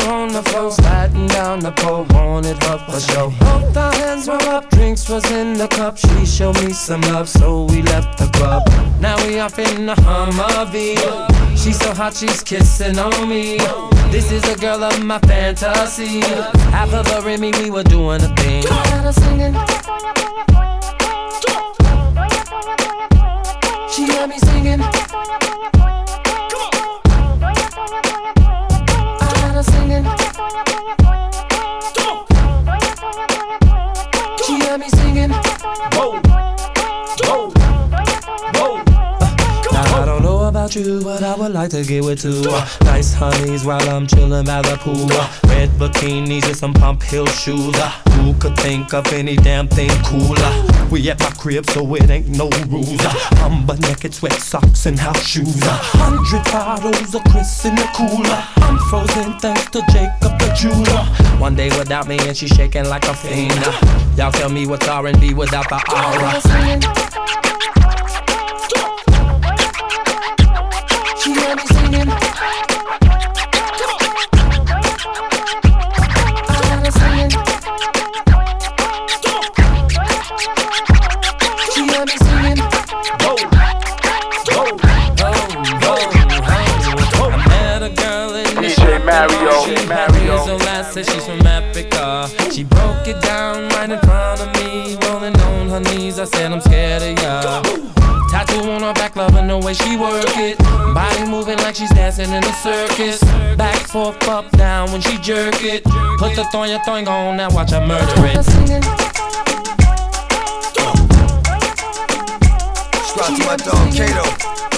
her on the floor, sliding down the pole, wanted her for sure. Both our hands were up, drinks was in the cup. She showed me some love, so we left the club. Now we off in the Humvee. She's so hot, she's kissing on me. This is a girl of my fantasy. Half of her and me, we were doing a thing. Got her singing. She had me singing. Singing. She had me singing. Whoa. Whoa. Now I don't know about you, but I would like to get with two uh, nice honeys while I'm chillin' by the pool. Uh, red bikinis and some pump heel shoes. Uh, who could think of any damn thing cooler? We at my crib, so it ain't no rules. I'm but naked, sweat socks and house shoes. A hundred bottles of Chris in the cooler. I'm frozen thanks to Jacob the jeweler. One day without me and she shaking like a fiend. Y'all tell me what's R&B without the aura. Said she's from Africa. She broke it down right in front of me, rolling on her knees. I said I'm scared of ya. Tattoo on her back, loving the way she work it. Body moving like she's dancing in a circus. Back, forth, up, down when she jerk it. Put the thong your thong on, now watch her murder it. Shout out to my dog Kato.